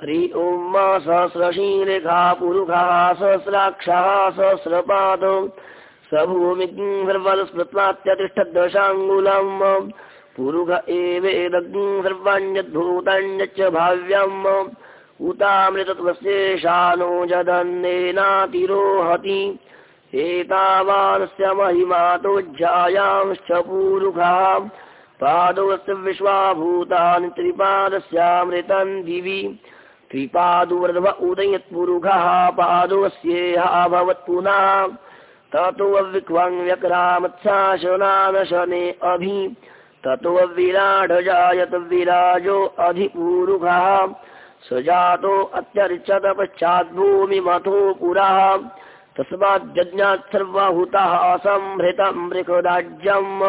हरि ॐ सहस्रशीरेखा पुरुषः सहस्राक्षः सहस्रपाद स भूमिग्ं सर्वं स्मृत्वात्यतिष्ठद्दशाङ्गुलम् पुरुष एवेदग्ं सर्वाण्यद्भूतान्यच्च भाव्यम्। उतामृतत्वस्येषानो जदन्नेनातिरोहति एतावानस्य महिमातोऽध्यायांश्च पूरुखः। पादोऽस्य विश्वाभूतानि त्रिपादस्यामृतम् दिवि त्रिपादुवर्धव उदयत्पुरुखः पादोऽस्येह भवत् पुनः ततोऽविक्वाङ्व्यक्रामत्साशनानशने अभि। ततोऽविराढजायत विराजो अधिपूरुखः स जातो अत्यर्चत पश्चाद्भूमिमथो पुरः। तस्माज्जज्ञात् सर्वहुतः असंहृतम् मृगराज्यम्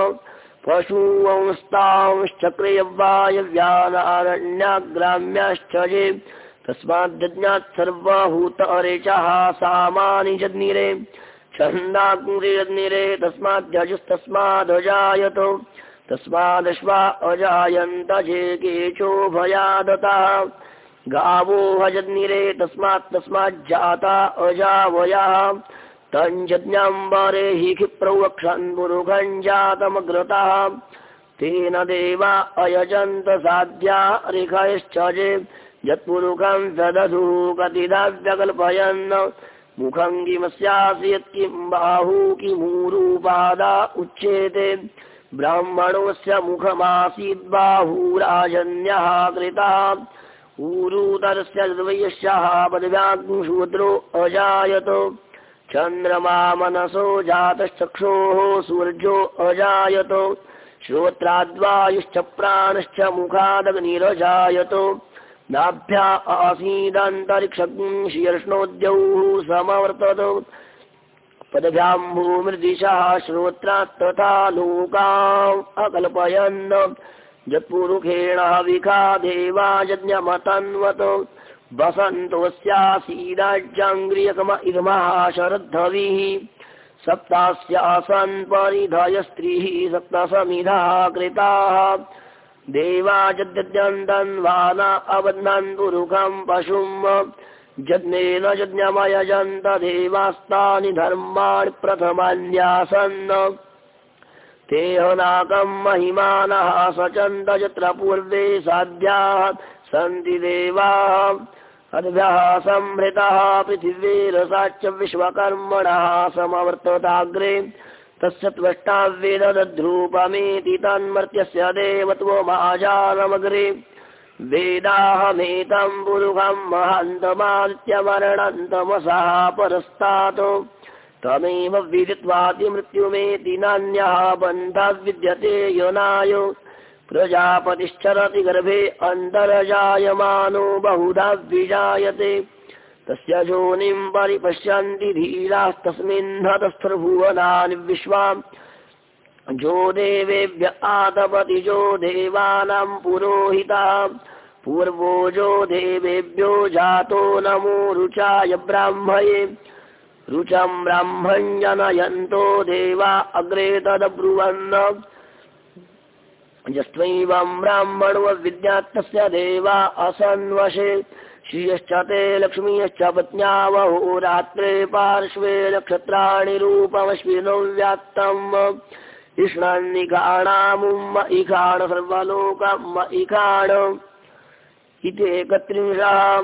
पशूंस्तांश्चक्रियवायव्यानारण्याग्राम्याश्च ये तस्माज्जज्ञात् सर्वहूत अरेचः सामानि जज्ञिरे छन्दाग्निरे तस्माद्यजुस्तस्मादजायत तस्मादश्वा अजायन्त जे केचोभयादतः गावो हजज्ञिरे तस्मात् तस्माज्जाता अजावयः। तञ्जज्ञाम्बरे हि क्षिप्रौक्षन् मुरुघञ्जातमग्रतः तेन देवा अयजन्त साध्या रेखयश्च जे यत्पुरुखं सदधुः कतिदा व्यकल्पयन् मुखं किमस्यासि यत्किं बाहू किमूरुपादा उच्येते। ब्राह्मणोऽस्य मुखमासीद्बाहूराजन्यः कृतः। ऊरूतरस्य द्वयस्याः पदव्याग्शूद्रो अजायत। चन्द्रमा मनसो जातश्चक्षोः सूर्यो अजायत। श्रोत्राद्वायुश्च प्राणश्च मुखादग्निरजायत नाभ्या आसीदन्तरिक्षग्ं शीर्ष्णोद्यौः समवर्तत। पदभ्यां भूमृदिशः श्रोत्रात्तथा लोकाम् अकल्पयन्। यत्पुरुषेण विखा देवा यज्ञमतन्वत। वसन्तोऽस्यासीदाज्याङ्ग्रियकम इदमः शरद्धविः सप्तास्यासन् परिधय स्त्रीः सप्तसमिधः कृताः देवा यद्यद्यन्तन्वान अबध्नन् पुरुखम् पशुम्। यज्ञेन यज्ञमयजन्त देवास्तानि धर्माणि प्रथमान्यासन्। ते हनाकम् महिमानः सचन्द यत्र पूर्वे साध्याः सन्ति देवाः। अद्भ्यः संहृतः पृथिवीरसाच्च विश्वकर्मणः समवर्तताग्रे तस्य त्वष्टावेदध्रूपमेति तन्मर्त्यस्य देवत्वमाजानमग्रे वेदाहमेतं पुरुषं महन्तमादित्यवर्णन्तमसः परस्तात्। तमेव विदित्वातिमृत्युमेति नान्यः बन्धः विद्यते यनाय। प्रजापतिश्चरति गर्भे अन्तर्जायमानो बहुधा विजायते तस्य योनिं परिपश्यन्ति धीरास्तस्मिन्नतस्त्रभुवनानि विश्वाम् जो देवेभ्य आतपति जो देवानां पुरोहितः पूर्वो जो देवेभ्यो जातो नमो रुचाय ब्राह्मये। रुचं ब्राह्मञ्जनयन्तो देवा अग्रे तदब्रुवन्। यस्त्वैवं ब्राह्मणो विद्यात्तस्य देवा असन्वशे श्रियश्च ते लक्ष्मीश्च पत्न्यावहो रात्रे पार्श्वे नक्षत्राणि रूपमश्विनो व्यात्तम् इष्णान्निकाणामुम्म इखाण सर्वलोकम् इखाण। इत्येकत्रिंशः